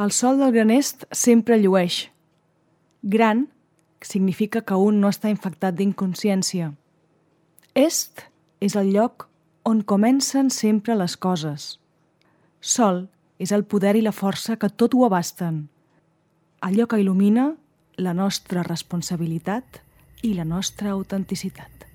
El sol del gran est sempre llueix. Gran significa que un no està infectat d'inconsciència. Est és el lloc on comencen sempre les coses. Sol és el poder i la força que tot ho abasten. Allò que il·lumina la nostra responsabilitat i la nostra autenticitat.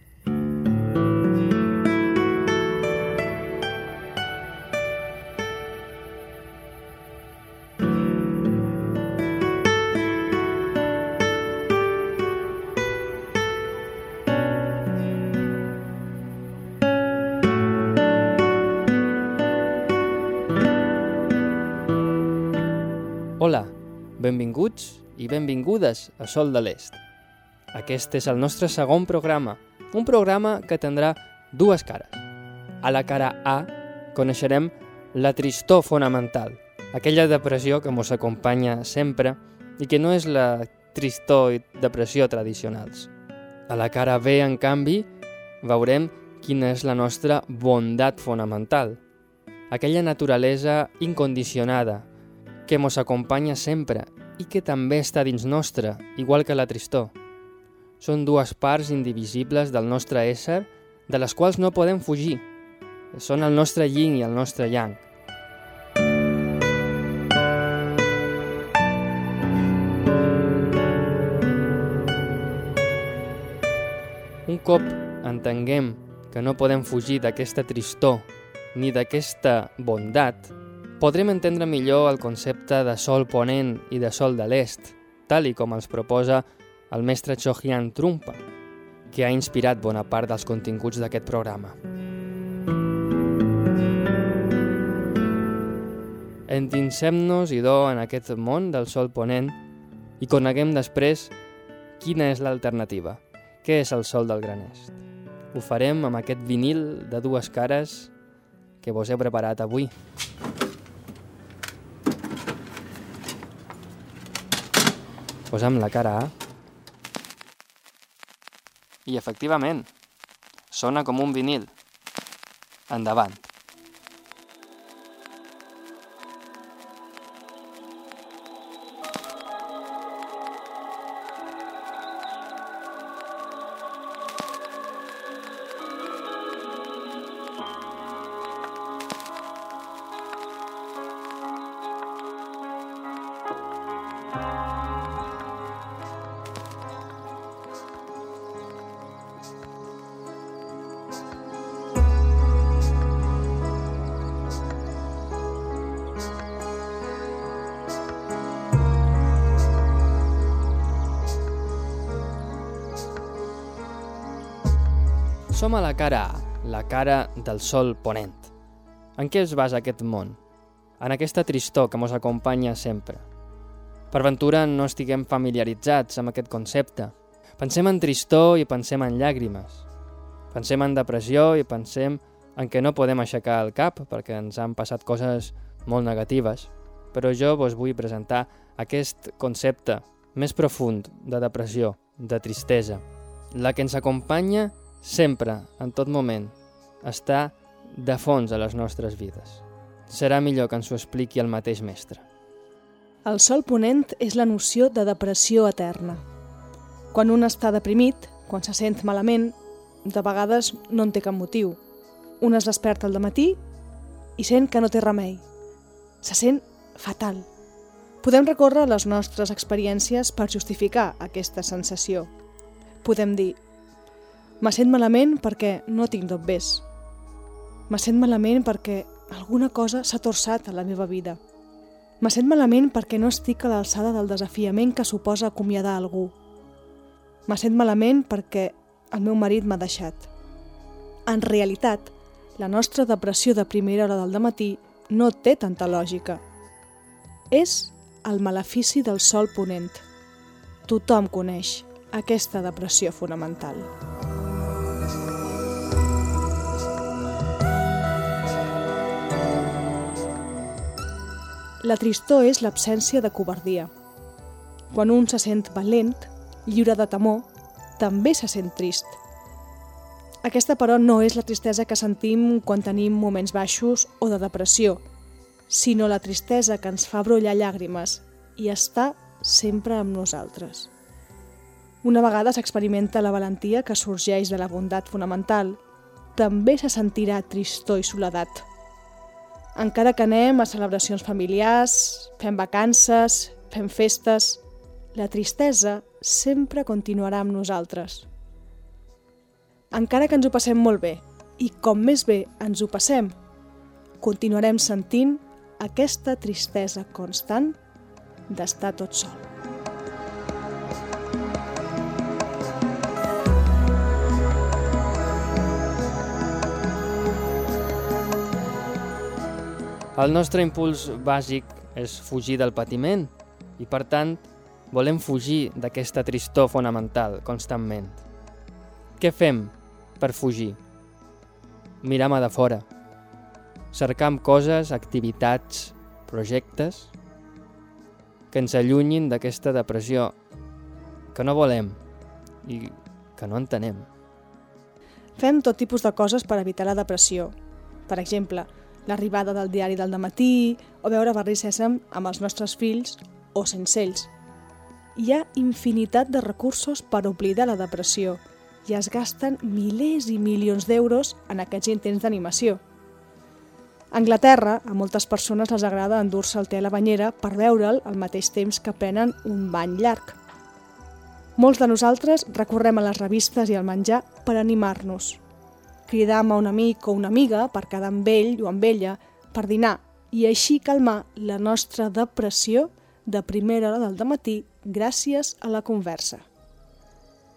Benvinguts i benvingudes a Sol de l'Est. Aquest és el nostre segon programa, un programa que tindrà dues cares. A la cara A coneixerem la tristor fonamental, aquella depressió que ens acompanya sempre i que no és la tristor i depressió tradicionals. A la cara B, en canvi, veurem quina és la nostra bondat fonamental, aquella naturalesa incondicionada, que mos acompanya sempre i que també està dins nostre, igual que la tristor. Són dues parts indivisibles del nostre ésser de les quals no podem fugir. Són el nostre yin i el nostre yang. Un cop entenguem que no podem fugir d'aquesta tristor ni d'aquesta bondat, podrem entendre millor el concepte de sol ponent i de sol de l'est, tal i com els proposa el mestre Chohyam Trumpa, que ha inspirat bona part dels continguts d'aquest programa. Endinsem-nos, idò, en aquest món del sol ponent i coneguem després quina és l'alternativa, què és el sol del Gran Est. Ho farem amb aquest vinil de dues cares que vos he preparat avui. Posem la cara A. I efectivament, sona com un vinil. Endavant. A la cara A, la cara del sol ponent. En què es basa aquest món? En aquesta tristor que ens acompanya sempre. Per ventura no estiguem familiaritzats amb aquest concepte. Pensem en tristor i pensem en llàgrimes. Pensem en depressió i pensem en què no podem aixecar el cap perquè ens han passat coses molt negatives. Però jo vos vull presentar aquest concepte més profund de depressió, de tristesa, la que ens acompanya sempre, en tot moment, està de fons a les nostres vides. Serà millor que ens ho expliqui el mateix mestre. El sol ponent és la noció de depressió eterna. Quan un està deprimit, quan se sent malament, de vegades no en té cap motiu. Un es desperta al matí i sent que no té remei. Se sent fatal. Podem recórrer a les nostres experiències per justificar aquesta sensació. Podem dir, Me sent malament perquè no tinc dobbers. Me sent malament perquè alguna cosa s'ha torçat a la meva vida. Me sent malament perquè no estic a l'alçada del desafiament que suposa acomiadar algú. Me sent malament perquè el meu marit m'ha deixat. En realitat, la nostra depressió de primera hora del matí no té tanta lògica. És el malefici del sol ponent. Tothom coneix aquesta depressió fonamental. La tristor és l'absència de covardia. Quan un se sent valent, lliure de temor, també se sent trist. Aquesta, però, no és la tristesa que sentim quan tenim moments baixos o de depressió, sinó la tristesa que ens fa brollar llàgrimes i està sempre amb nosaltres. Una vegada s'experimenta la valentia que sorgeix de la bondat fonamental, també se sentirà tristor i soledat. Encara que anem a celebracions familiars, fem vacances, fem festes, la tristesa sempre continuarà amb nosaltres. Encara que ens ho passem molt bé, i com més bé ens ho passem, continuarem sentint aquesta tristesa constant d'estar tot sol. El nostre impuls bàsic és fugir del patiment i, per tant, volem fugir d'aquesta tristor fonamental constantment. Què fem per fugir? Miram a de fora. Cercam coses, activitats, projectes que ens allunyin d'aquesta depressió que no volem i que no entenem. Fem tot tipus de coses per evitar la depressió. Per exemple, l'arribada del diari del matí o veure Barri Sèsam amb els nostres fills o sense ells. Hi ha infinitat de recursos per oblidar la depressió i es gasten milers i milions d'euros en aquests intents d'animació. A Anglaterra, a moltes persones els agrada endur-se el té a la banyera per veure'l al mateix temps que prenen un bany llarg. Molts de nosaltres recorrem a les revistes i al menjar per animar-nos. Cridam a un amic o una amiga per quedar amb ell o amb ella per dinar i així calmar la nostra depressió de primera hora del matí gràcies a la conversa.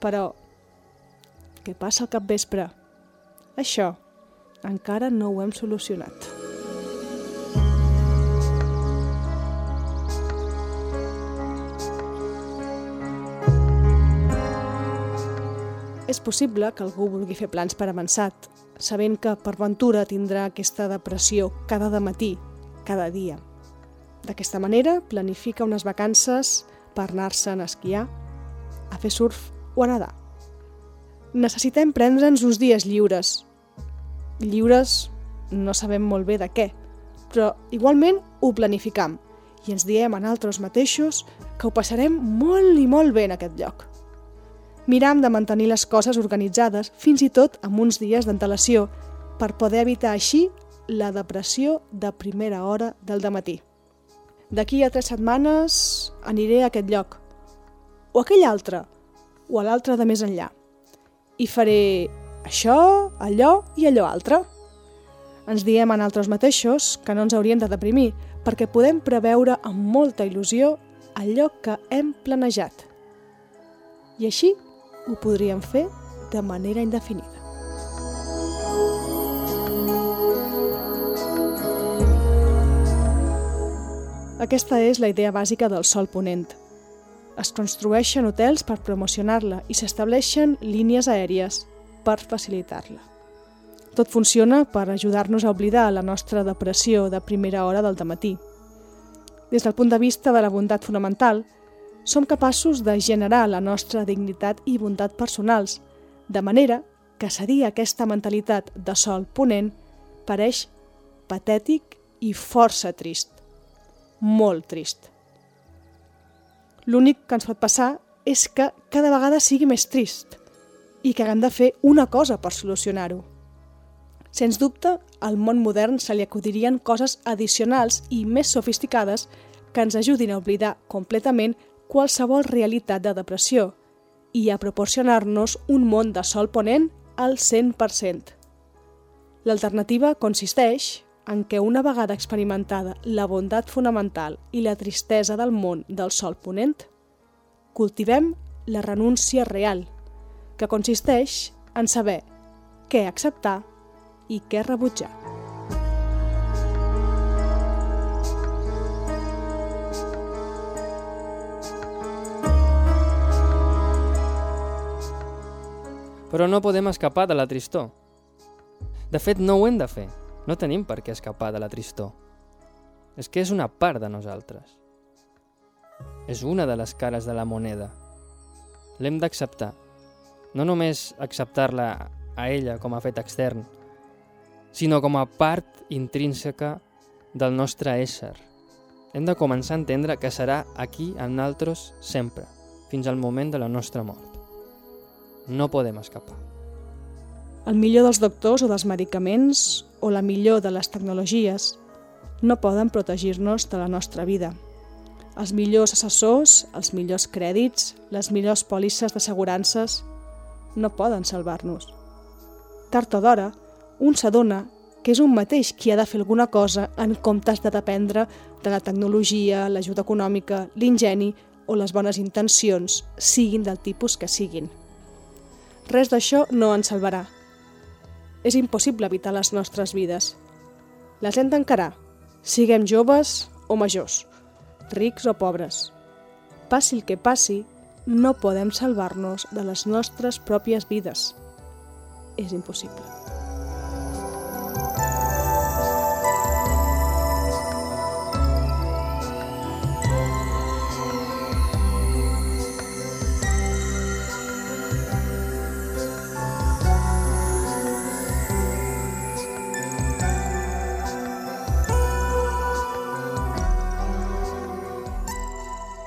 Però, què passa al capvespre? Això encara no ho hem solucionat. És possible que algú vulgui fer plans per avançat, sabent que per ventura tindrà aquesta depressió cada de matí, cada dia. D'aquesta manera, planifica unes vacances per anar-se'n a esquiar, a fer surf o a nedar. Necessitem prendre'ns uns dies lliures. Lliures no sabem molt bé de què, però igualment ho planificam i ens diem a nosaltres mateixos que ho passarem molt i molt bé en aquest lloc miram de mantenir les coses organitzades, fins i tot amb uns dies d'antelació, per poder evitar així la depressió de primera hora del matí. D'aquí a tres setmanes aniré a aquest lloc, o a aquell altre, o a l'altre de més enllà. I faré això, allò i allò altre. Ens diem a nosaltres mateixos que no ens hauríem de deprimir, perquè podem preveure amb molta il·lusió allò que hem planejat. I així ho podríem fer de manera indefinida. Aquesta és la idea bàsica del Sol Ponent. Es construeixen hotels per promocionar-la i s'estableixen línies aèries per facilitar-la. Tot funciona per ajudar-nos a oblidar la nostra depressió de primera hora del matí. Des del punt de vista de la bondat fonamental, som capaços de generar la nostra dignitat i bondat personals, de manera que cedir aquesta mentalitat de sol ponent pareix patètic i força trist. Molt trist. L'únic que ens pot passar és que cada vegada sigui més trist i que haguem de fer una cosa per solucionar-ho. Sens dubte, al món modern se li acudirien coses addicionals i més sofisticades que ens ajudin a oblidar completament qualsevol realitat de depressió i a proporcionar-nos un món de sol ponent al 100%. L'alternativa consisteix en què una vegada experimentada la bondat fonamental i la tristesa del món del sol ponent, cultivem la renúncia real, que consisteix en saber què acceptar i què rebutjar. Però no podem escapar de la tristor. De fet, no ho hem de fer. No tenim per què escapar de la tristor. És que és una part de nosaltres. És una de les cares de la moneda. L'hem d'acceptar. No només acceptar-la a ella com a fet extern, sinó com a part intrínseca del nostre ésser. Hem de començar a entendre que serà aquí amb naltros sempre, fins al moment de la nostra mort. No podem escapar. El millor dels doctors o dels medicaments o la millor de les tecnologies no poden protegir-nos de la nostra vida. Els millors assessors, els millors crèdits, les millors pòlisses d'assegurances no poden salvar-nos. Tard o d'hora, un s'adona que és un mateix qui ha de fer alguna cosa en comptes de dependre de la tecnologia, l'ajuda econòmica, l'ingeni o les bones intencions, siguin del tipus que siguin. Res d'això no ens salvarà. És impossible evitar les nostres vides. Les hem d'encarar, siguem joves o majors, rics o pobres. Passi el que passi, no podem salvar-nos de les nostres pròpies vides. És impossible.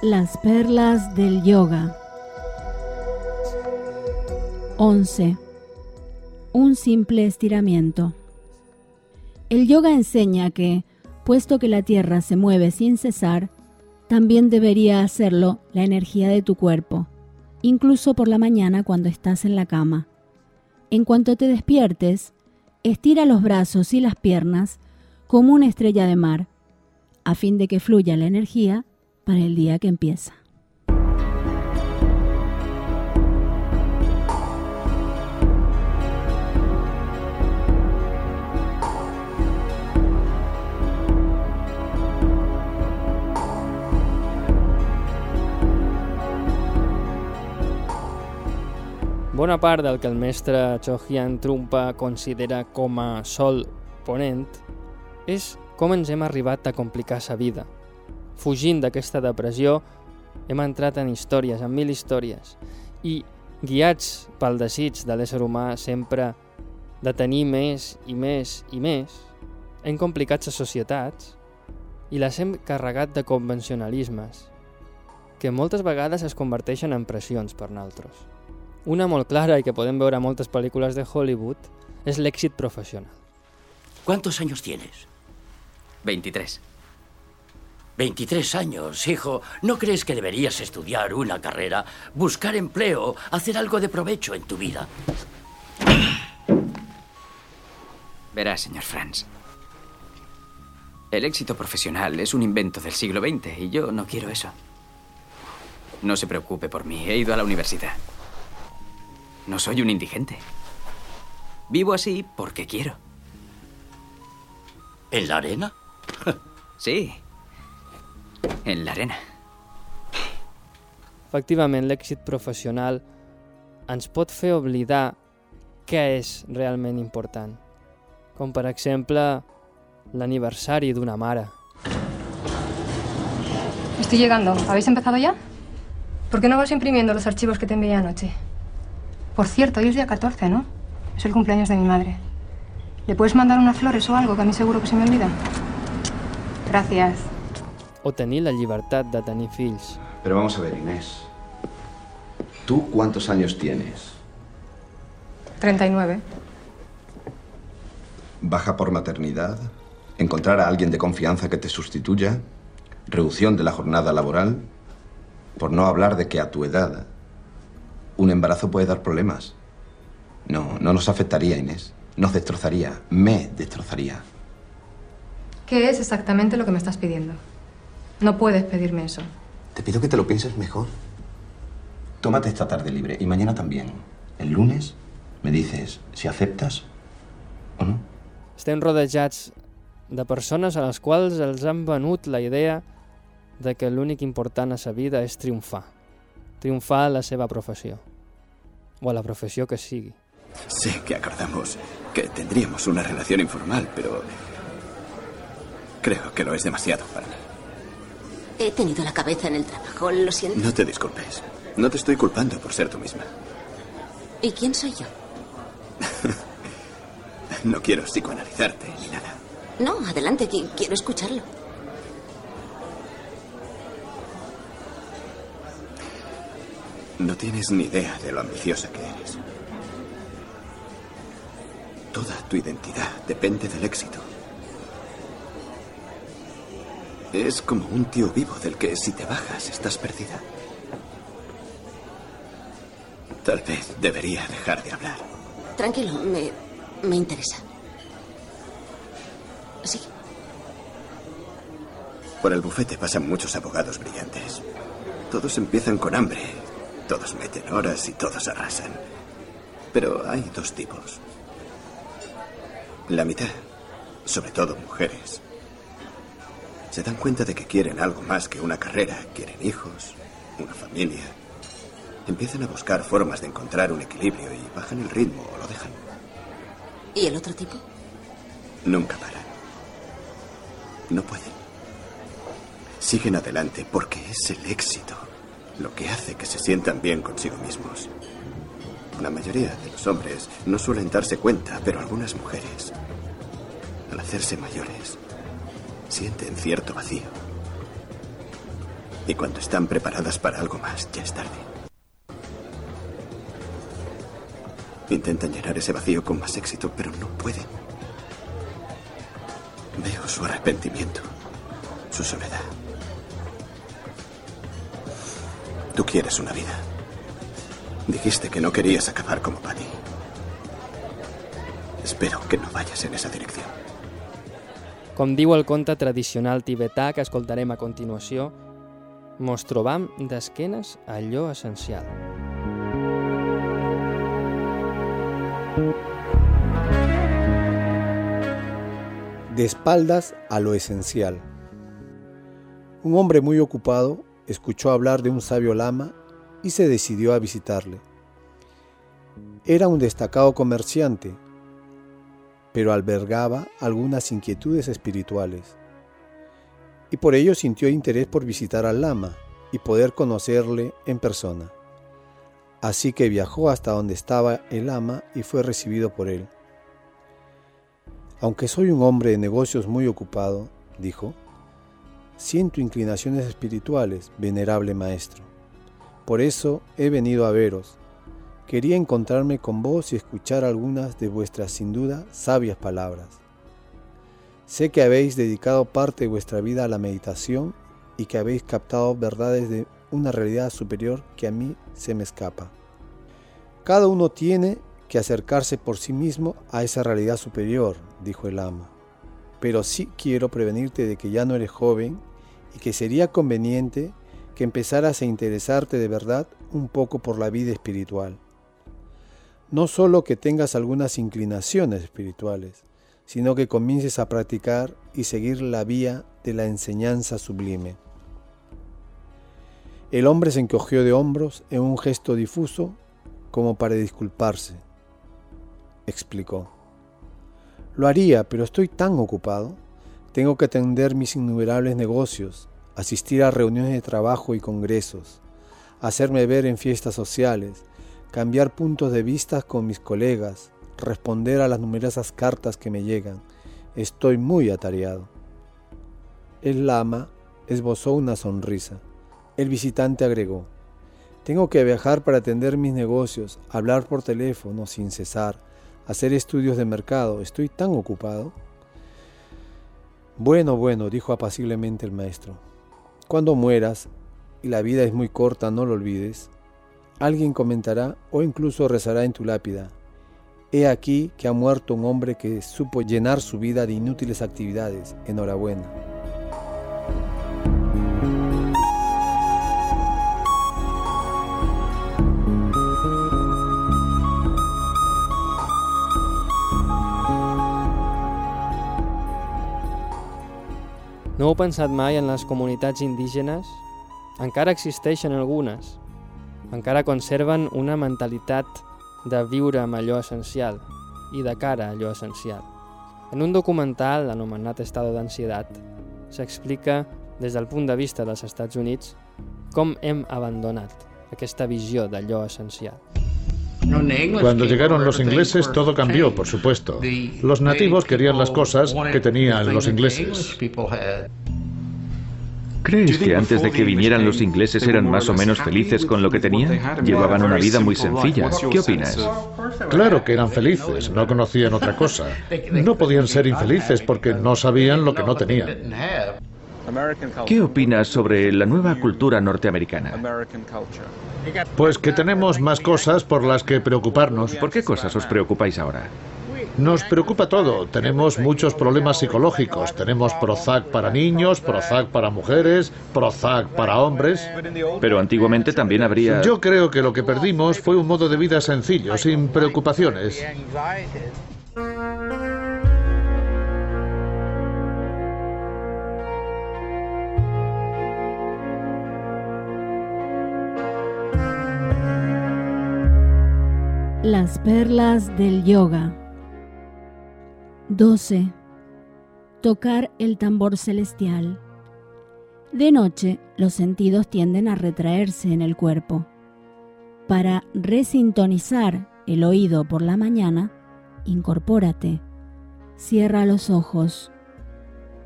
Las perlas del yoga. 11. Un simple estiramiento. El yoga enseña que, puesto que la tierra se mueve sin cesar, también debería hacerlo la energía de tu cuerpo, incluso por la mañana cuando estás en la cama. En cuanto te despiertes, estira los brazos y las piernas como una estrella de mar, a fin de que fluya la energía para el día que empieza. Bona part del que el mestre Chohyam Trumpa considera com a sol ponent és com ens hem arribat a complicar sa vida – fugint d'aquesta depressió, hem entrat en històries, en mil històries, i guiats pel desig de l'ésser humà sempre de tenir més i més i més, hem complicat les societats i les hem carregat de convencionalismes, que moltes vegades es converteixen en pressions per naltros. Una molt clara i que podem veure a moltes pel·lícules de Hollywood és l'èxit professional. ¿Cuántos años tienes? 23. 23 años, hijo. ¿No crees que deberías estudiar una carrera, buscar empleo, hacer algo de provecho en tu vida? Verá, señor Franz. El éxito profesional es un invento del siglo XX y yo no quiero eso. No se preocupe por mí, he ido a la universidad. No soy un indigente. Vivo así porque quiero. ¿En la arena? sí, en l'arena. Efectivament, l'èxit professional ens pot fer oblidar què és realment important, com per exemple l'aniversari d'una mare. Estoy llegando. ¿Habéis empezado ya? ¿Por qué no vas imprimiendo los archivos que te envié anoche? Por cierto, hoy es día 14, ¿no? Es el cumpleaños de mi madre. ¿Le puedes mandar unas flores o algo que a mí seguro que se me olvida? Gracias. O tenir la llibertat de tenir fills. Pero vamos a ver, Inés. ¿Tú cuántos años tienes? 39. Baja por maternidad, encontrar a alguien de confianza que te sustituya, reducción de la jornada laboral, por no hablar de que a tu edad un embarazo puede dar problemas. No, no nos afectaría, Inés. Nos destrozaría, me destrozaría. ¿Qué es exactamente lo que me estás pidiendo? No puedes pedirme eso. Te pido que te lo pienses mejor. Tómate esta tarde libre y mañana también. El lunes me dices si aceptas o no. Estem rodejats de persones a les quals els han venut la idea de que l'únic important a sa vida és triomfar. Triomfar a la seva professió. O a la professió que sigui. Sé que acordamos que tendríamos una relación informal, pero creo que lo es demasiado para mí. He tenido la cabeza en el trabajo, lo siento. No te disculpes. No te estoy culpando por ser tú misma. ¿Y quién soy yo? no quiero psicoanalizarte ni nada. No, adelante, quiero escucharlo. No tienes ni idea de lo ambiciosa que eres. Toda tu identidad depende del éxito. Es como un tío vivo del que si te bajas estás perdida. Tal vez debería dejar de hablar. Tranquilo, me, me interesa. Sí. Por el bufete pasan muchos abogados brillantes. Todos empiezan con hambre, todos meten horas y todos arrasan. Pero hay dos tipos. La mitad, sobre todo mujeres, se dan cuenta de que quieren algo más que una carrera, quieren hijos, una familia. Empiezan a buscar formas de encontrar un equilibrio y bajan el ritmo o lo dejan. ¿Y el otro tipo? Nunca paran. No pueden. Siguen adelante porque es el éxito lo que hace que se sientan bien consigo mismos. La mayoría de los hombres no suelen darse cuenta, pero algunas mujeres, al hacerse mayores, sienten cierto vacío. Y cuando están preparadas para algo más, ya es tarde. Intentan llenar ese vacío con más éxito, pero no pueden. Veo su arrepentimiento, su soledad. Tú quieres una vida. Dijiste que no querías acabar como Patty. Espero que no vayas en esa dirección. Com diu el conte tradicional tibetà que escoltarem a continuació, mos trobam d'esquenes allò essencial. De espaldas a lo esencial. Un hombre muy ocupado escuchó hablar de un sabio lama y se decidió a visitarle. Era un destacado comerciante, pero albergaba algunas inquietudes espirituales. Y por ello sintió interés por visitar al lama y poder conocerle en persona. Así que viajó hasta donde estaba el lama y fue recibido por él. Aunque soy un hombre de negocios muy ocupado, dijo, Siento inclinaciones espirituales, venerable maestro. Por eso he venido a veros. Quería encontrarme con vos y escuchar algunas de vuestras sin duda sabias palabras. Sé que habéis dedicado parte de vuestra vida a la meditación y que habéis captado verdades de una realidad superior que a mí se me escapa. Cada uno tiene que acercarse por sí mismo a esa realidad superior, dijo el ama. Pero sí quiero prevenirte de que ya no eres joven y que sería conveniente que empezaras a interesarte de verdad un poco por la vida espiritual. No solo que tengas algunas inclinaciones espirituales, sino que comiences a practicar y seguir la vía de la enseñanza sublime. El hombre se encogió de hombros en un gesto difuso como para disculparse. Explicó. Lo haría, pero estoy tan ocupado. Tengo que atender mis innumerables negocios, asistir a reuniones de trabajo y congresos, hacerme ver en fiestas sociales, cambiar puntos de vista con mis colegas, responder a las numerosas cartas que me llegan. Estoy muy atareado. El lama esbozó una sonrisa. El visitante agregó, tengo que viajar para atender mis negocios, hablar por teléfono sin cesar, hacer estudios de mercado. Estoy tan ocupado. Bueno, bueno, dijo apaciblemente el maestro. Cuando mueras, y la vida es muy corta, no lo olvides, alguien comentará o incluso rezará en tu lápida. He aquí que ha muerto un hombre que supo llenar su vida de inútiles actividades. Enhorabuena. No heu pensat mai en les comunitats indígenes? Encara existeixen algunes. Encara conserven una mentalitat de viure amb allò essencial i de cara a allò essencial. En un documental anomenat Estado d'Ansietat s'explica des del punt de vista dels Estats Units com hem abandonat aquesta visió d'allò essencial. Cuando llegaron los ingleses todo cambió, por supuesto. Los nativos querían las cosas que tenían los ingleses. ¿Crees que antes de que vinieran los ingleses eran más o menos felices con lo que tenían? Llevaban una vida muy sencilla. ¿Qué opinas? Claro que eran felices, no conocían otra cosa. No podían ser infelices porque no sabían lo que no tenían. ¿Qué opinas sobre la nueva cultura norteamericana? Pues que tenemos más cosas por las que preocuparnos. ¿Por qué cosas os preocupáis ahora? Nos preocupa todo. Tenemos muchos problemas psicológicos. Tenemos Prozac para niños, Prozac para mujeres, Prozac para hombres. Pero antiguamente también habría... Yo creo que lo que perdimos fue un modo de vida sencillo, sin preocupaciones. Las perlas del yoga. 12. Tocar el tambor celestial. De noche, los sentidos tienden a retraerse en el cuerpo. Para resintonizar el oído por la mañana, incorpórate. Cierra los ojos.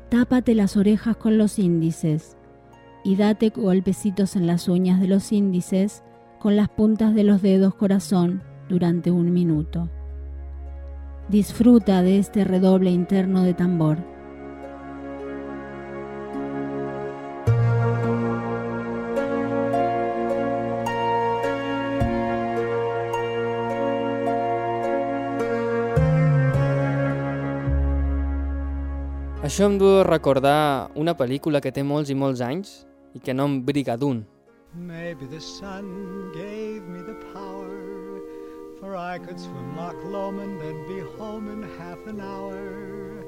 Tápate las orejas con los índices y date golpecitos en las uñas de los índices con las puntas de los dedos corazón durante un minuto. Disfruta de este redoble interno de tambor. Això em du a recordar una pel·lícula que té molts i molts anys i que nom Brigadoon. Maybe the sun gave me the power For I could swim Loch Lomond and be home in half an hour.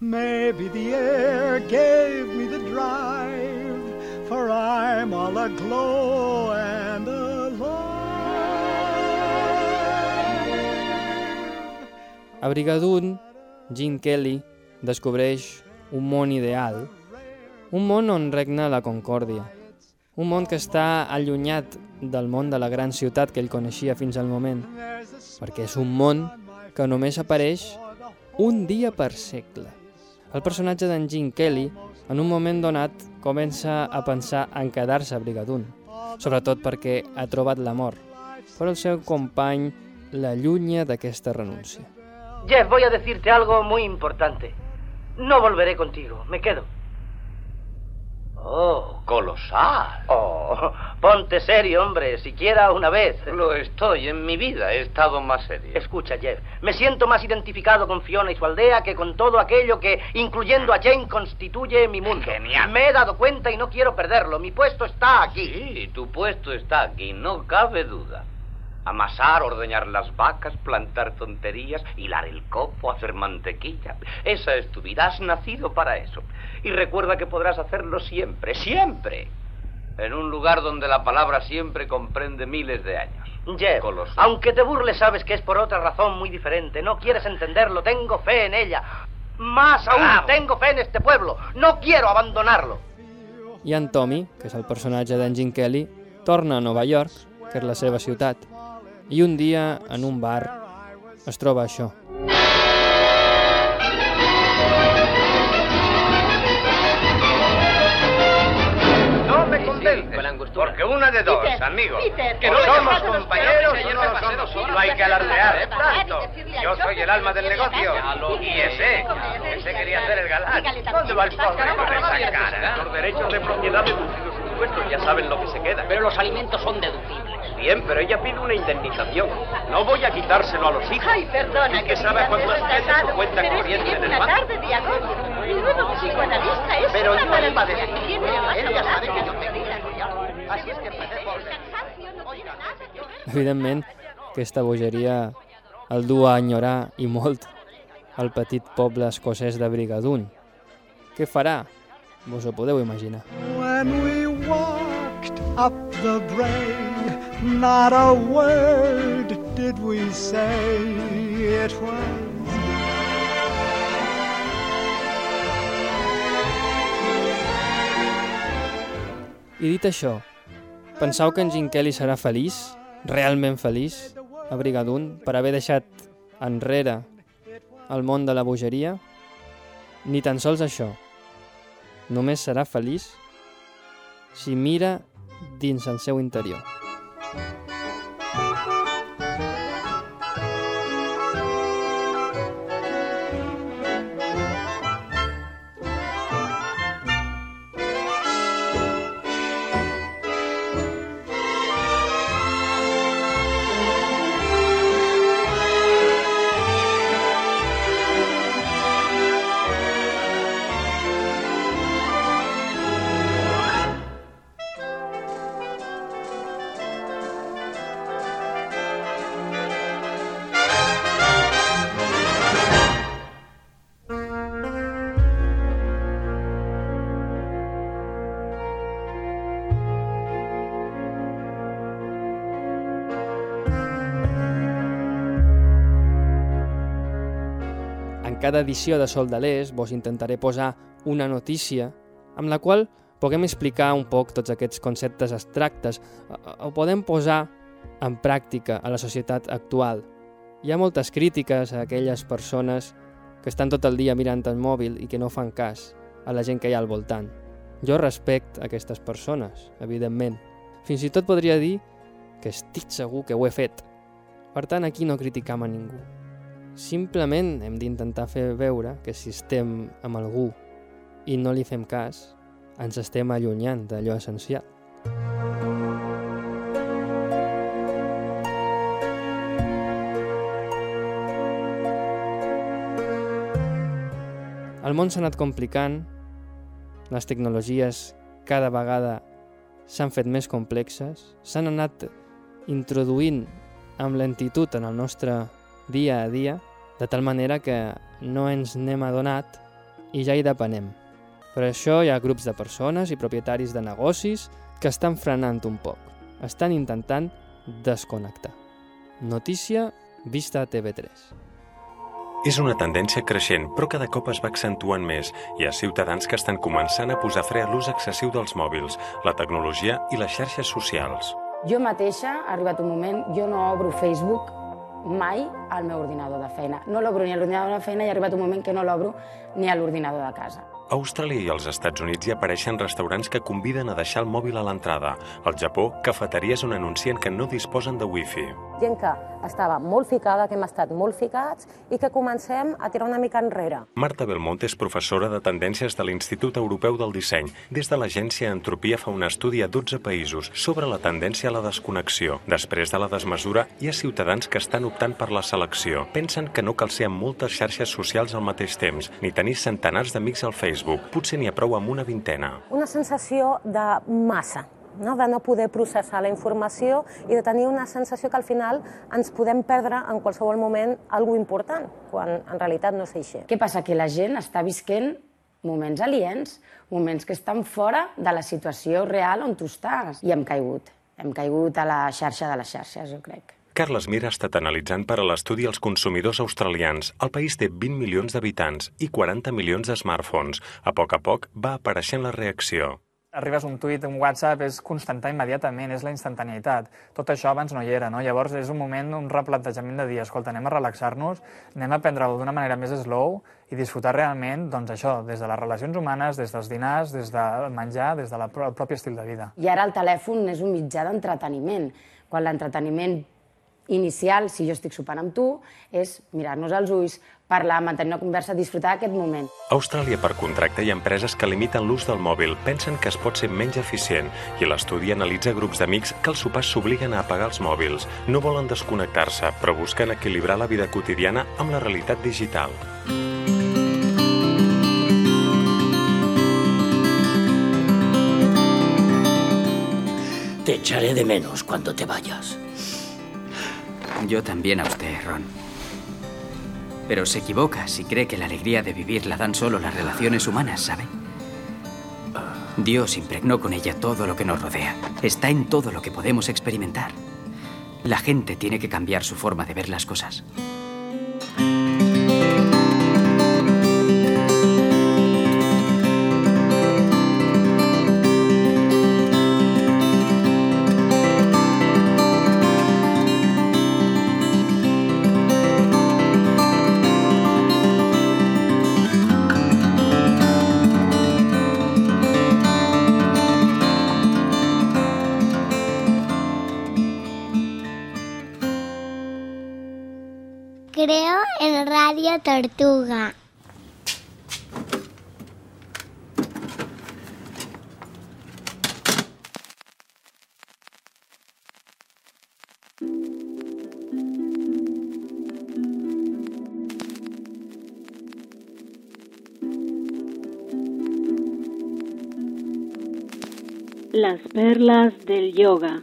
Maybe the air gave me the drive For I'm all aglow and alive. A Brigadoon, Gene Kelly descobreix un món ideal, un món on regna la concòrdia, un món que està allunyat del món de la gran ciutat que ell coneixia fins al moment, perquè és un món que només apareix un dia per segle. El personatge d'en Gene Kelly, en un moment donat, comença a pensar en quedar-se a Brigadoon, sobretot perquè ha trobat la mort, però el seu company l'allunya d'aquesta renúncia. Jeff, voy a decirte algo muy importante. No volveré contigo, me quedo. Oh, colosal. Oh, ponte serio, hombre, siquiera una vez. Lo estoy, en mi vida he estado más serio. Escucha, Jeff, me siento más identificado con Fiona y su aldea que con todo aquello que, incluyendo a Jane, constituye mi mundo. Genial. Me he dado cuenta y no quiero perderlo. Mi puesto está aquí. Sí, tu puesto está aquí, no cabe duda. Amasar, ordeñar las vacas, plantar tonterías, hilar el copo, hacer mantequilla. Esa es tu vida, has nacido para eso. Y recuerda que podrás hacerlo siempre, siempre. En un lugar donde la palabra siempre comprende miles de años. Jeff, aunque te burles, sabes que es por otra razón muy diferente. No quieres entenderlo, tengo fe en ella. Más aún, Bravo. tengo fe en este pueblo. No quiero abandonarlo. I en Tommy, que és el personatge d'en Gene Kelly, torna a Nova York, que és la seva ciutat, i un dia, en un bar, es troba això. No me convences. Porque una de dos, Peter, amigos. Peter, que no somos compañeros o no lo somos. No hay que alardear, ¿eh? Tanto. Yo soy el alma del negocio. Y ese, ese quería ser el galán. ¿Dónde va el pobre con esa cara? Los derechos de propiedad deducidos impuestos, ya saben lo que se queda. Pero los alimentos son deducibles. Bien, pero ella pide una indemnización. No voy a quitárselo a los hijos. Ay, perdona, ¿Y que sabe pero veces estás su cuenta pero es que corriente es en el una banco? tarde de agosto. Y luego psicoanalista es Pero una yo le iba a maravilla. ella sabe que yo abogada. te Así es que empecé por... Evidentment, aquesta bogeria el du a enyorar i molt el petit poble escocès de Brigadoon. Què farà? Vos ho podeu imaginar. When we walked up the brae, not a word did we say. It was I dit això, penseu que en Gene Kelly serà feliç? Realment feliç? a Brigadunt per haver deixat enrere el món de la bogeria? Ni tan sols això. Només serà feliç si mira dins el seu interior. thank you cada edició de Sol de l'Est vos intentaré posar una notícia amb la qual puguem explicar un poc tots aquests conceptes abstractes o podem posar en pràctica a la societat actual. Hi ha moltes crítiques a aquelles persones que estan tot el dia mirant el mòbil i que no fan cas a la gent que hi ha al voltant. Jo respecte aquestes persones, evidentment. Fins i tot podria dir que estic segur que ho he fet. Per tant, aquí no criticam a ningú. Simplement hem d'intentar fer veure que si estem amb algú i no li fem cas, ens estem allunyant d'allò essencial. El món s'ha anat complicant, les tecnologies cada vegada s'han fet més complexes, s'han anat introduint amb lentitud en el nostre dia a dia, de tal manera que no ens n'hem adonat i ja hi depenem. Per això hi ha grups de persones i propietaris de negocis que estan frenant un poc. Estan intentant desconnectar. Notícia vista a TV3. És una tendència creixent, però cada cop es va accentuant més. Hi ha ciutadans que estan començant a posar fre a l'ús excessiu dels mòbils, la tecnologia i les xarxes socials. Jo mateixa, ha arribat un moment, jo no obro Facebook mai al meu ordinador de feina. No l'obro ni a l'ordinador de feina i ha arribat un moment que no l'obro ni a l'ordinador de casa. A Austràlia i als Estats Units hi apareixen restaurants que conviden a deixar el mòbil a l'entrada. Al Japó, cafeteries on anuncien que no disposen de wifi. Gent que estava molt ficada, que hem estat molt ficats i que comencem a tirar una mica enrere. Marta Belmont és professora de tendències de l'Institut Europeu del Disseny. Des de l'agència Entropia fa un estudi a 12 països sobre la tendència a la desconnexió. Després de la desmesura, hi ha ciutadans que estan optant per la selecció. Pensen que no cal ser amb moltes xarxes socials al mateix temps, ni tenir centenars d'amics al Facebook. Potser n'hi ha prou amb una vintena. Una sensació de massa, no? de no poder processar la informació i de tenir una sensació que al final ens podem perdre en qualsevol moment algo important, quan en realitat no és així. Què passa? Que la gent està visquent moments aliens, moments que estan fora de la situació real on tu estàs. I hem caigut. Hem caigut a la xarxa de les xarxes, jo crec. Carles Mir ha estat analitzant per a l'estudi els consumidors australians. El país té 20 milions d'habitants i 40 milions de smartphones. A poc a poc va apareixent la reacció. Arribes un tuit, un WhatsApp, és constantar immediatament, és la instantaneïtat. Tot això abans no hi era, no? Llavors és un moment, un replantejament de dir, escolta, anem a relaxar-nos, anem a prendre-ho d'una manera més slow i disfrutar realment, doncs això, des de les relacions humanes, des dels dinars, des del menjar, des del propi estil de vida. I ara el telèfon és un mitjà d'entreteniment, quan l'entreteniment inicial, si jo estic sopant amb tu, és mirar-nos als ulls, parlar, mantenir una conversa, disfrutar aquest moment. A Austràlia, per contracte, hi ha empreses que limiten l'ús del mòbil, pensen que es pot ser menys eficient, i l'estudi analitza grups d'amics que als sopars s'obliguen a apagar els mòbils. No volen desconnectar-se, però busquen equilibrar la vida quotidiana amb la realitat digital. Te echaré de menos cuando te vayas. Yo también a usted, Ron. Pero se equivoca si cree que la alegría de vivir la dan solo las relaciones humanas, ¿sabe? Dios impregnó con ella todo lo que nos rodea. Está en todo lo que podemos experimentar. La gente tiene que cambiar su forma de ver las cosas. Tortuga. Las perlas del yoga.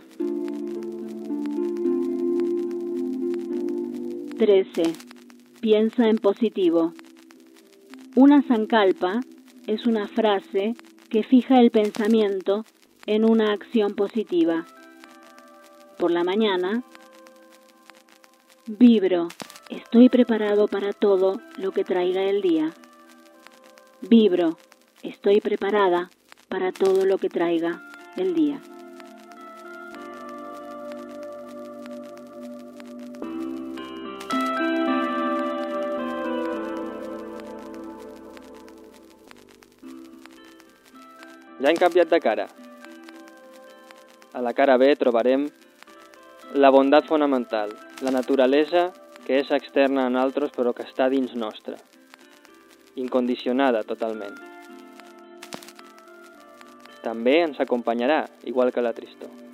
13. Piensa en positivo. Una zancalpa es una frase que fija el pensamiento en una acción positiva. Por la mañana, vibro, estoy preparado para todo lo que traiga el día. Vibro, estoy preparada para todo lo que traiga el día. Ja hem canviat de cara. A la cara B trobarem la bondat fonamental, la naturalesa que és externa a nosaltres però que està dins nostra, incondicionada totalment. També ens acompanyarà, igual que la tristor.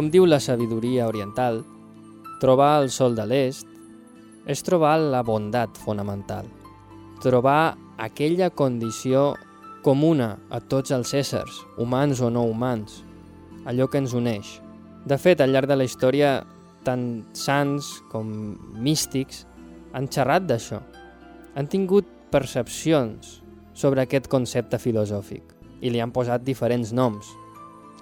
Com diu la sabidoria oriental, trobar el sol de l'est és trobar la bondat fonamental, trobar aquella condició comuna a tots els éssers, humans o no humans, allò que ens uneix. De fet, al llarg de la història, tant sants com místics han xerrat d'això. Han tingut percepcions sobre aquest concepte filosòfic i li han posat diferents noms,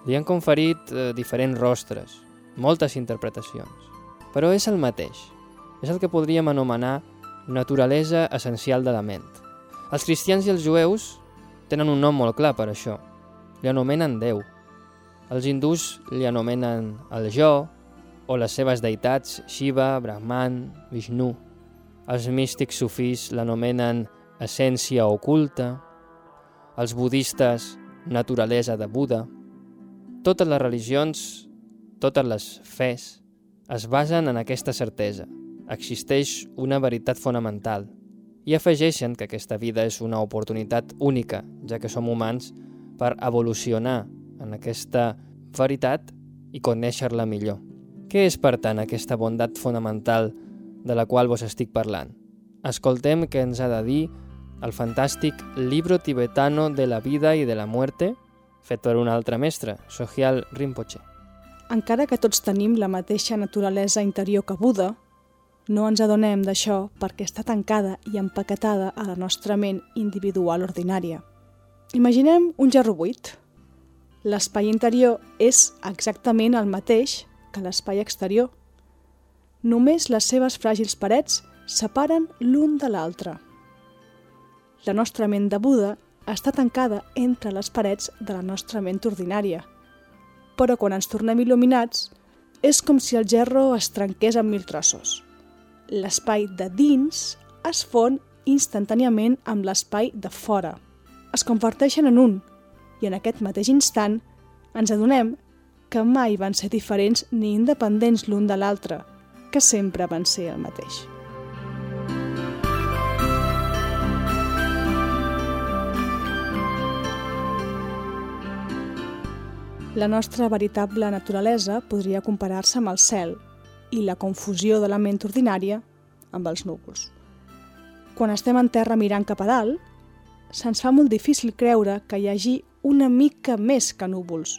li han conferit eh, diferents rostres, moltes interpretacions. Però és el mateix. És el que podríem anomenar naturalesa essencial de la ment. Els cristians i els jueus tenen un nom molt clar per això. Li anomenen Déu. Els hindús li anomenen el jo o les seves deïtats Shiva, Brahman, Vishnu. Els místics sufís l'anomenen essència oculta. Els budistes, naturalesa de Buda. Totes les religions, totes les fes, es basen en aquesta certesa. Existeix una veritat fonamental i afegeixen que aquesta vida és una oportunitat única, ja que som humans, per evolucionar en aquesta veritat i conèixer-la millor. Què és, per tant, aquesta bondat fonamental de la qual vos estic parlant? Escoltem què ens ha de dir el fantàstic Libro tibetano de la vida i de la muerte, fet per un altre mestre, Sogyal Rinpoche. Encara que tots tenim la mateixa naturalesa interior que Buda, no ens adonem d'això perquè està tancada i empaquetada a la nostra ment individual ordinària. Imaginem un gerro buit. L'espai interior és exactament el mateix que l'espai exterior. Només les seves fràgils parets separen l'un de l'altre. La nostra ment de Buda està tancada entre les parets de la nostra ment ordinària. Però quan ens tornem il·luminats, és com si el gerro es trenqués en mil trossos. L'espai de dins es fon instantàniament amb l'espai de fora. Es converteixen en un, i en aquest mateix instant ens adonem que mai van ser diferents ni independents l'un de l'altre, que sempre van ser el mateix. La nostra veritable naturalesa podria comparar-se amb el cel i la confusió de la ment ordinària amb els núvols. Quan estem en terra mirant cap a dalt, se'ns fa molt difícil creure que hi hagi una mica més que núvols.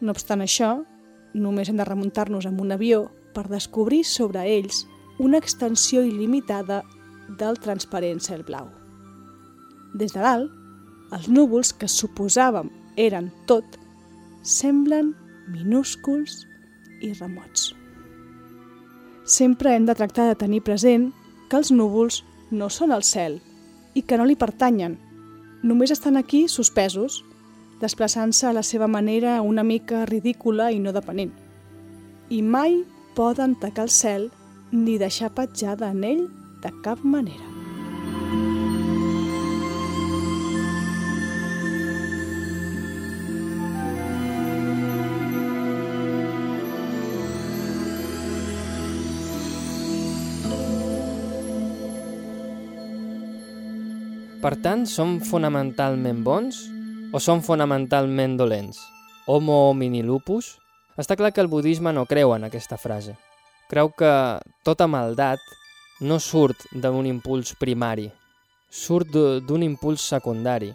No obstant això, només hem de remuntar-nos amb un avió per descobrir sobre ells una extensió il·limitada del transparent cel blau. Des de dalt, els núvols que suposàvem eren tot semblen minúsculs i remots. sempre hem de tractar de tenir present que els núvols no són el cel i que no li pertanyen. Només estan aquí suspesos, desplaçant-se a la seva manera una mica ridícula i no depenent. I mai poden tacar el cel ni deixar petjada en ell de cap manera. Per tant, som fonamentalment bons o som fonamentalment dolents? Homo homini lupus? Està clar que el budisme no creu en aquesta frase. Creu que tota maldat no surt d'un impuls primari, surt d'un impuls secundari.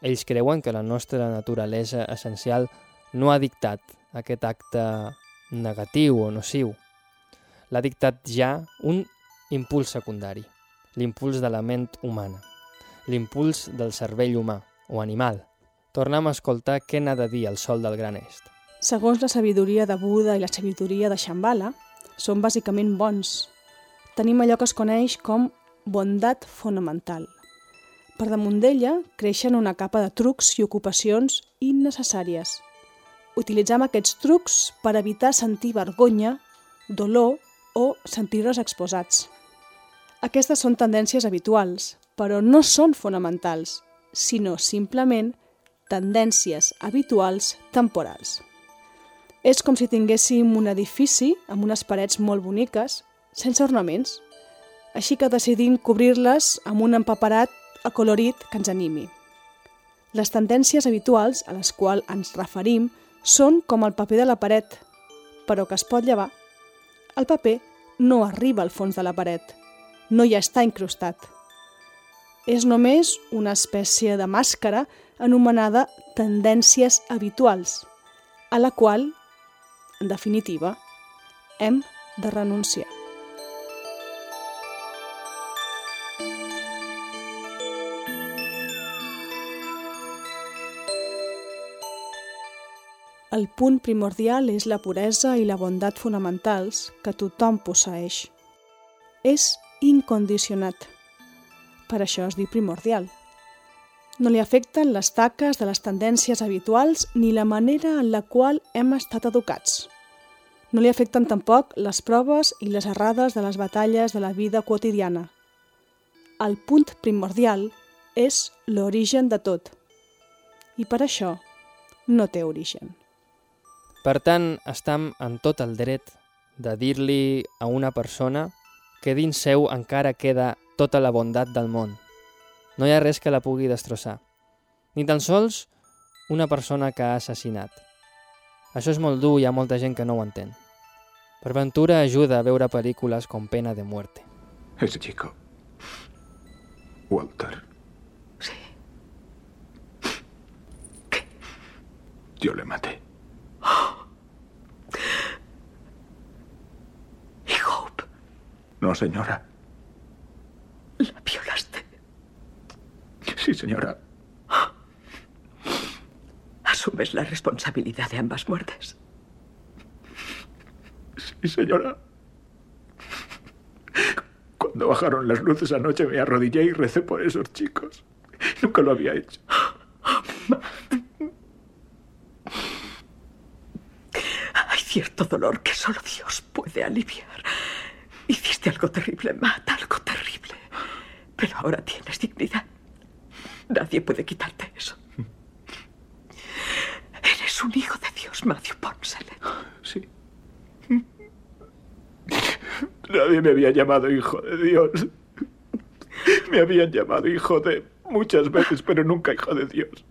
Ells creuen que la nostra naturalesa essencial no ha dictat aquest acte negatiu o nociu. L'ha dictat ja un impuls secundari, l'impuls de la ment humana l'impuls del cervell humà o animal. Tornem a escoltar què n'ha de dir el sol del Gran Est. Segons la sabidoria de Buda i la sabidoria de Shambhala, són bàsicament bons. Tenim allò que es coneix com bondat fonamental. Per damunt d'ella creixen una capa de trucs i ocupacions innecessàries. Utilitzem aquests trucs per evitar sentir vergonya, dolor o sentir-nos exposats. Aquestes són tendències habituals, però no són fonamentals, sinó simplement tendències habituals temporals. És com si tinguéssim un edifici amb unes parets molt boniques, sense ornaments, així que decidim cobrir-les amb un empaperat acolorit que ens animi. Les tendències habituals a les quals ens referim són com el paper de la paret, però que es pot llevar. El paper no arriba al fons de la paret, no hi està incrustat és només una espècie de màscara anomenada tendències habituals, a la qual, en definitiva, hem de renunciar. El punt primordial és la puresa i la bondat fonamentals que tothom posseix. És incondicionat per això es diu primordial. No li afecten les taques de les tendències habituals ni la manera en la qual hem estat educats. No li afecten tampoc les proves i les errades de les batalles de la vida quotidiana. El punt primordial és l'origen de tot. I per això no té origen. Per tant, estem en tot el dret de dir-li a una persona que dins seu encara queda tota la bondat del món. No hi ha res que la pugui destrossar. Ni tan sols una persona que ha assassinat. Això és molt dur i hi ha molta gent que no ho entén. Per ventura ajuda a veure pel·lícules com Pena de Muerte. Ese chico. Walter. Sí. ¿Qué? Yo le maté. ¿Y Hope? No, señora. Sí, señora. ¿Asumes la responsabilidad de ambas muertes? Sí, señora. Cuando bajaron las luces anoche me arrodillé y recé por esos chicos. Nunca lo había hecho. Hay cierto dolor que solo Dios puede aliviar. Hiciste algo terrible, Matt, algo terrible. Pero ahora tienes dignidad. Nadie puede quitarte eso. Eres un hijo de Dios, Matthew Ponsel. Sí. Nadie me había llamado hijo de Dios. Me habían llamado hijo de muchas veces, pero nunca hijo de Dios.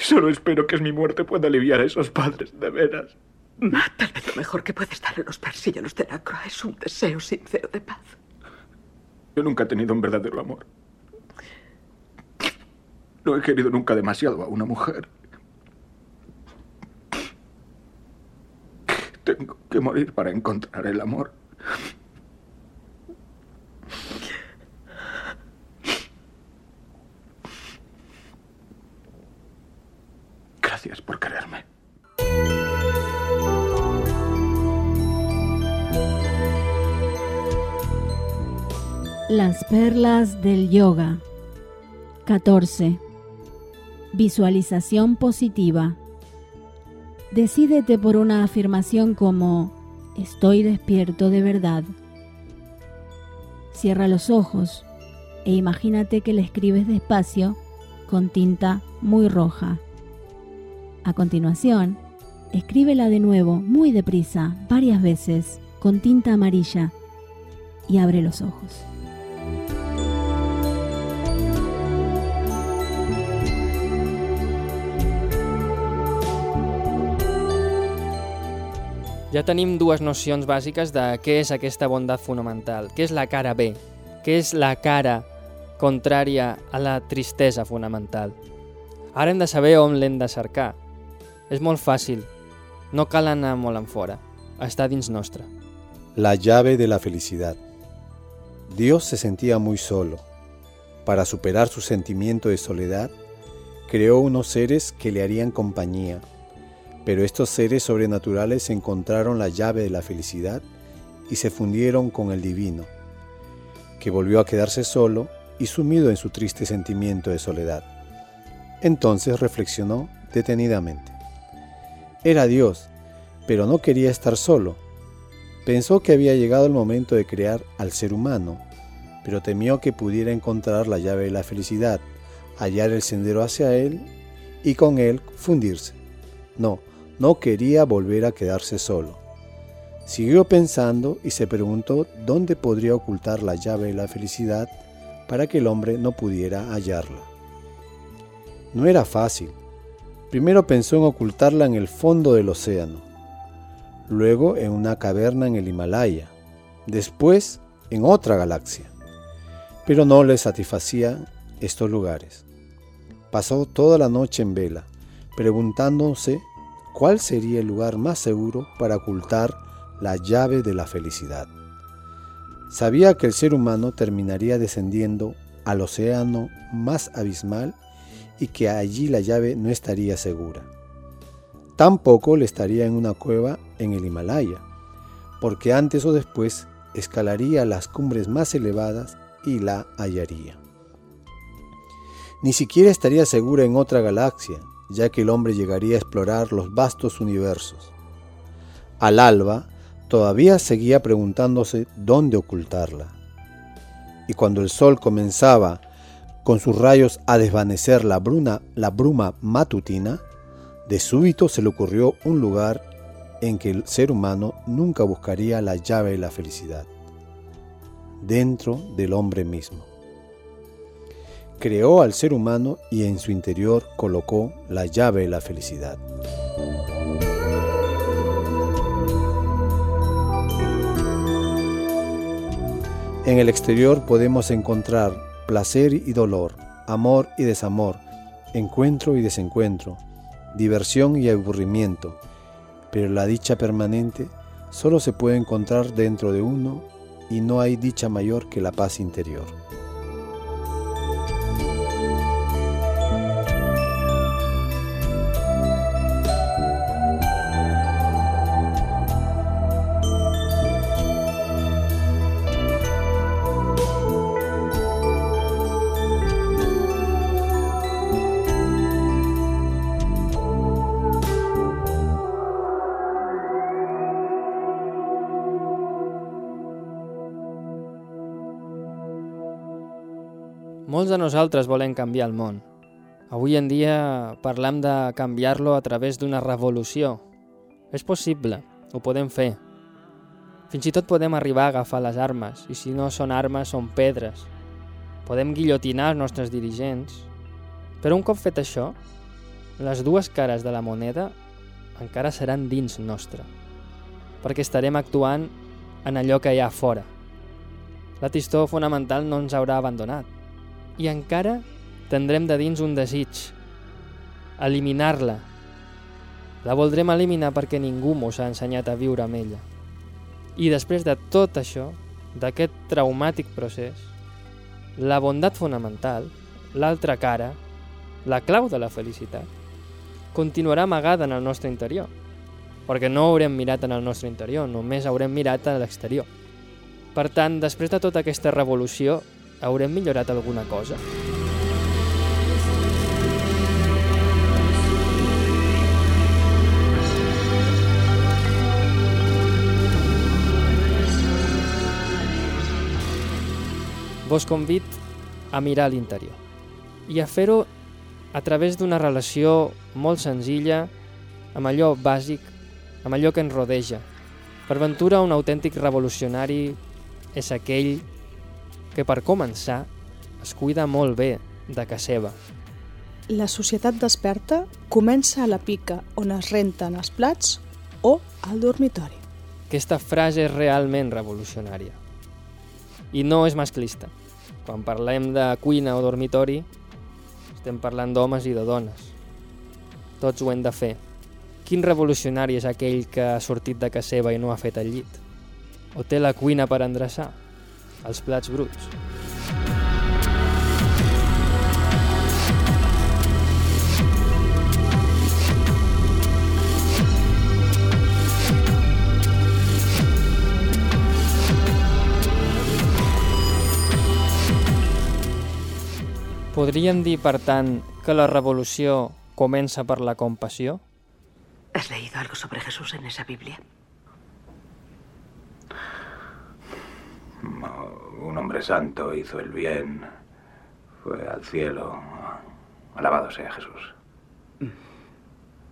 Solo espero que mi muerte pueda aliviar a esos padres de veras. Matt, tal vez lo mejor que puedes dar a los los de la Croix es un deseo sincero de paz. Yo nunca he tenido un verdadero amor. No he querido nunca demasiado a una mujer. Tengo que morir para encontrar el amor. Gracias por quererme. Las perlas del yoga. 14. Visualización positiva. Decídete por una afirmación como estoy despierto de verdad. Cierra los ojos e imagínate que le escribes despacio con tinta muy roja. A continuación, escríbela de nuevo muy deprisa, varias veces, con tinta amarilla y abre los ojos. Ja tenim dues nocions bàsiques de què és aquesta bondat fonamental, què és la cara B, què és la cara contrària a la tristesa fonamental. Ara hem de saber on l'hem de cercar. És molt fàcil, no cal anar molt en fora, està dins nostre. La llave de la felicidad. Dios se sentía muy solo. Para superar su sentimiento de soledad, creó unos seres que le harían compañía Pero estos seres sobrenaturales encontraron la llave de la felicidad y se fundieron con el divino, que volvió a quedarse solo y sumido en su triste sentimiento de soledad. Entonces reflexionó detenidamente. Era Dios, pero no quería estar solo. Pensó que había llegado el momento de crear al ser humano, pero temió que pudiera encontrar la llave de la felicidad, hallar el sendero hacia él y con él fundirse. No, no quería volver a quedarse solo. Siguió pensando y se preguntó dónde podría ocultar la llave de la felicidad para que el hombre no pudiera hallarla. No era fácil. Primero pensó en ocultarla en el fondo del océano, luego en una caverna en el Himalaya, después en otra galaxia. Pero no le satisfacían estos lugares. Pasó toda la noche en vela, preguntándose ¿cuál sería el lugar más seguro para ocultar la llave de la felicidad? Sabía que el ser humano terminaría descendiendo al océano más abismal y que allí la llave no estaría segura. Tampoco le estaría en una cueva en el Himalaya, porque antes o después escalaría las cumbres más elevadas y la hallaría. Ni siquiera estaría segura en otra galaxia, ya que el hombre llegaría a explorar los vastos universos. Al alba, todavía seguía preguntándose dónde ocultarla. Y cuando el sol comenzaba con sus rayos a desvanecer la, bruna, la bruma matutina, de súbito se le ocurrió un lugar en que el ser humano nunca buscaría la llave de la felicidad, dentro del hombre mismo creó al ser humano y en su interior colocó la llave de la felicidad. En el exterior podemos encontrar placer y dolor, amor y desamor, encuentro y desencuentro, diversión y aburrimiento, pero la dicha permanente solo se puede encontrar dentro de uno y no hay dicha mayor que la paz interior. Molts de nosaltres volem canviar el món. Avui en dia parlem de canviar-lo a través d'una revolució. És possible, ho podem fer. Fins i tot podem arribar a agafar les armes, i si no són armes, són pedres. Podem guillotinar els nostres dirigents. Però un cop fet això, les dues cares de la moneda encara seran dins nostre, perquè estarem actuant en allò que hi ha fora. La tistor fonamental no ens haurà abandonat, i encara tindrem de dins un desig, eliminar-la. La voldrem eliminar perquè ningú mos ha ensenyat a viure amb ella. I després de tot això, d'aquest traumàtic procés, la bondat fonamental, l'altra cara, la clau de la felicitat, continuarà amagada en el nostre interior, perquè no haurem mirat en el nostre interior, només haurem mirat a l'exterior. Per tant, després de tota aquesta revolució, haurem millorat alguna cosa? Vos convid a mirar a l'interior i a fer-ho a través d'una relació molt senzilla amb allò bàsic, amb allò que ens rodeja. Per ventura, un autèntic revolucionari és aquell que, per començar, es cuida molt bé de casa seva. La societat desperta comença a la pica on es renten els plats o al dormitori. Aquesta frase és realment revolucionària. I no és masclista. Quan parlem de cuina o dormitori, estem parlant d'homes i de dones. Tots ho hem de fer. Quin revolucionari és aquell que ha sortit de casa seva i no ha fet el llit? O té la cuina per endreçar? Els plats bruts. Podríem dir, per tant, que la revolució comença per la compassió? ¿Has leído algo sobre Jesús en esa Biblia? Un hombre santo hizo el bien, fue al cielo. Alabado sea Jesús.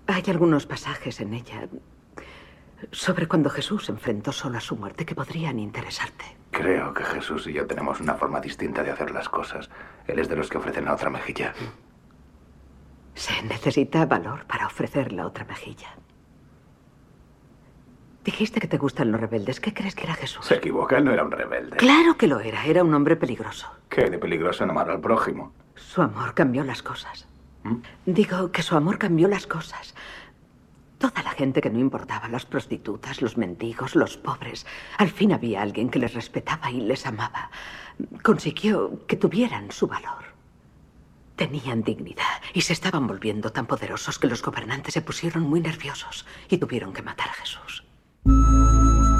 Hay algunos pasajes en ella sobre cuando Jesús enfrentó solo a su muerte que podrían interesarte. Creo que Jesús y yo tenemos una forma distinta de hacer las cosas. Él es de los que ofrecen la otra mejilla. Se necesita valor para ofrecer la otra mejilla. Dijiste que te gustan los rebeldes. ¿Qué crees que era Jesús? Se equivoca, él no era un rebelde. Claro que lo era. Era un hombre peligroso. ¿Qué de peligroso en amar al prójimo? Su amor cambió las cosas. Digo que su amor cambió las cosas. Toda la gente que no importaba, las prostitutas, los mendigos, los pobres, al fin había alguien que les respetaba y les amaba. Consiguió que tuvieran su valor. Tenían dignidad y se estaban volviendo tan poderosos que los gobernantes se pusieron muy nerviosos y tuvieron que matar a Jesús. thank you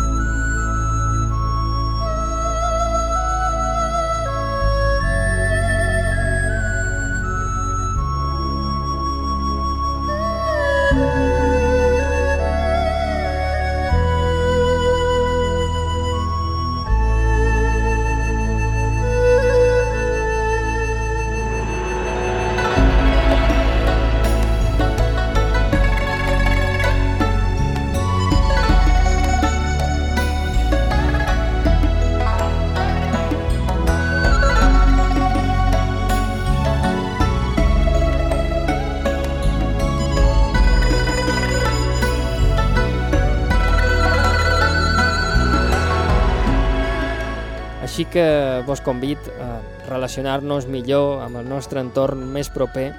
que vos convid a relacionar-nos millor amb el nostre entorn més proper,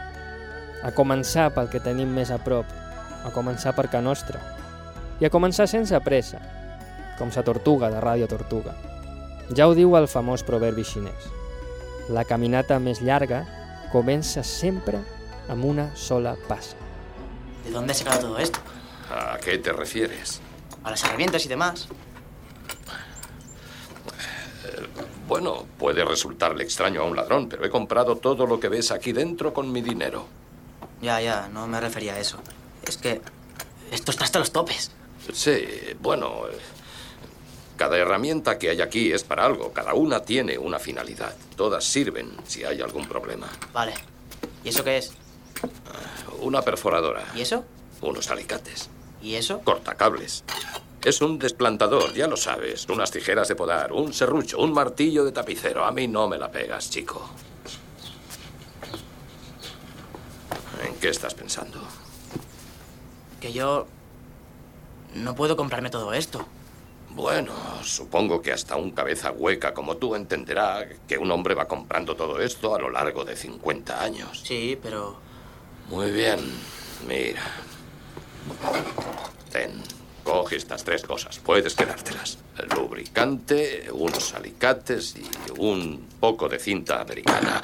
a començar pel que tenim més a prop, a començar per Ca Nostra, i a començar sense pressa, com sa tortuga de Ràdio Tortuga. Ja ho diu el famós proverbi xinès. La caminata més llarga comença sempre amb una sola passa. ¿De dónde has sacado todo esto? ¿A qué te refieres? A las herramientas y demás. Bueno, puede resultarle extraño a un ladrón, pero he comprado todo lo que ves aquí dentro con mi dinero. Ya, ya, no me refería a eso. Es que esto está hasta los topes. Sí, bueno, cada herramienta que hay aquí es para algo, cada una tiene una finalidad. Todas sirven si hay algún problema. Vale. ¿Y eso qué es? Una perforadora. ¿Y eso? Unos alicates. ¿Y eso? Cortacables. Es un desplantador, ya lo sabes. Unas tijeras de podar, un serrucho, un martillo de tapicero. A mí no me la pegas, chico. ¿En qué estás pensando? Que yo no puedo comprarme todo esto. Bueno, supongo que hasta un cabeza hueca como tú entenderá que un hombre va comprando todo esto a lo largo de 50 años. Sí, pero... Muy bien, mira. Estas tres cosas, puedes quedártelas. El lubricante, unos alicates y un poco de cinta americana.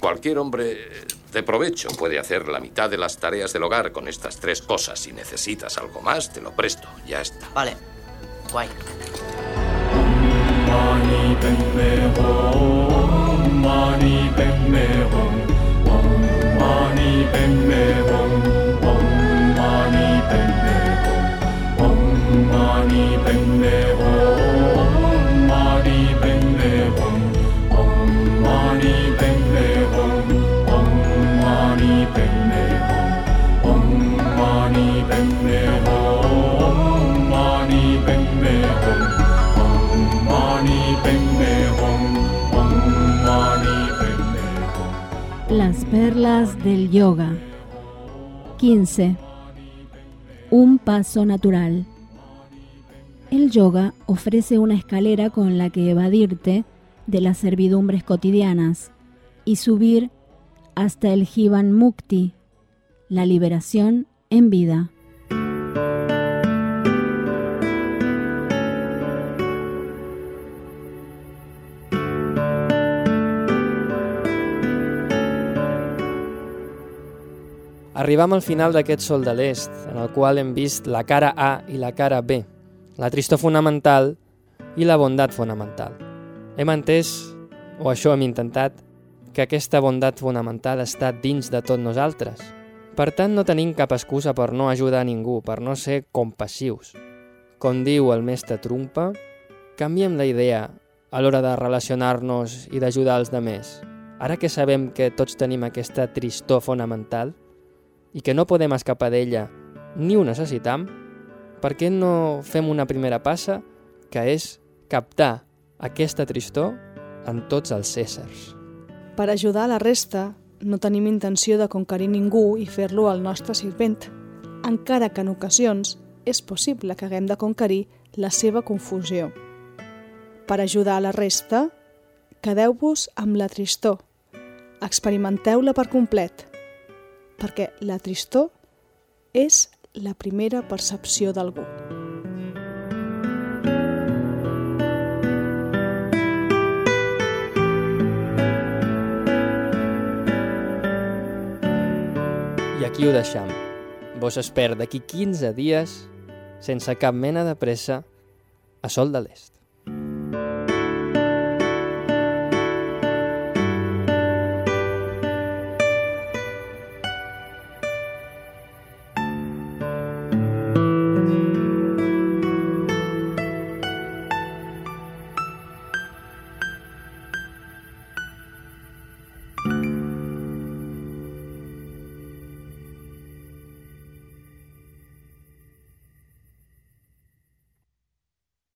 Cualquier hombre de provecho puede hacer la mitad de las tareas del hogar con estas tres cosas. Si necesitas algo más, te lo presto. Ya está. Vale. Guay. Las perlas del yoga. 15. Un paso natural. El yoga ofrece una escalera con la que evadirte de las servidumbres cotidianas y subir hasta el Jivan Mukti, la liberación en vida. Arribam al final d'aquest Sol de l'Est, en el qual hem la cara A i la cara B, la tristor fonamental i la bondat fonamental. Hem entès, o això hem intentat, que aquesta bondat fonamental està dins de tot nosaltres. Per tant, no tenim cap excusa per no ajudar a ningú, per no ser compassius. Com diu el mestre Trumpa, canviem la idea a l'hora de relacionar-nos i d'ajudar els demés. Ara que sabem que tots tenim aquesta tristor fonamental i que no podem escapar d'ella ni ho necessitam, per què no fem una primera passa que és captar aquesta tristor en tots els éssers? Per ajudar la resta, no tenim intenció de conquerir ningú i fer-lo el nostre sirvent, encara que en ocasions és possible que haguem de conquerir la seva confusió. Per ajudar la resta, quedeu-vos amb la tristor, experimenteu-la per complet, perquè la tristor és la primera percepció d'algú. I aquí ho deixam. Vos espero d'aquí 15 dies, sense cap mena de pressa, a Sol de l'Est.